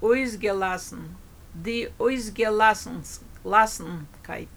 ausgelassen, die Ausgelassenkeit.